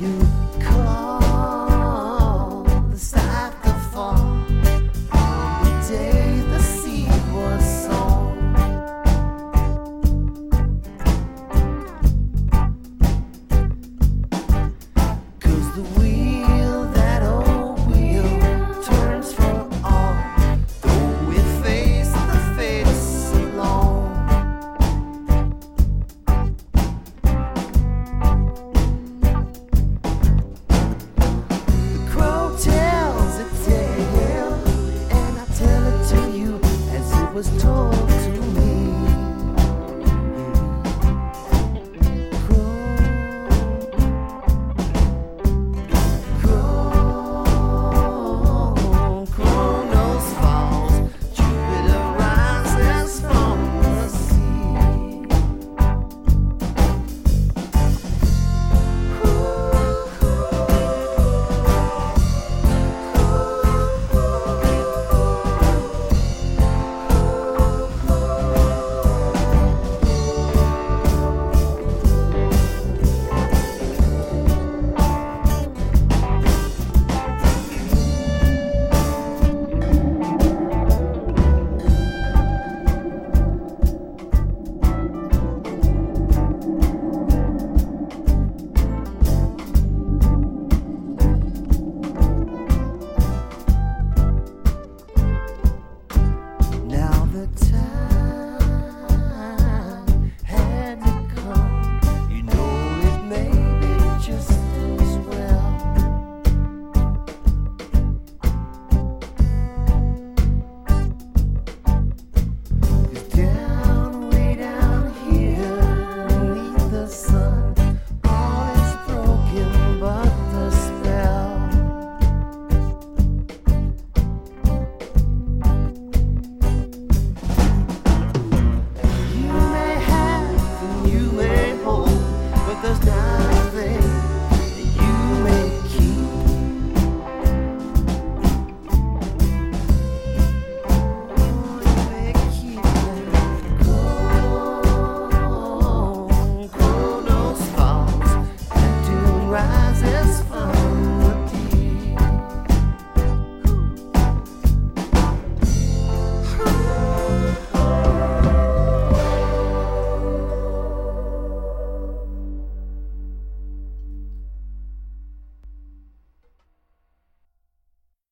you.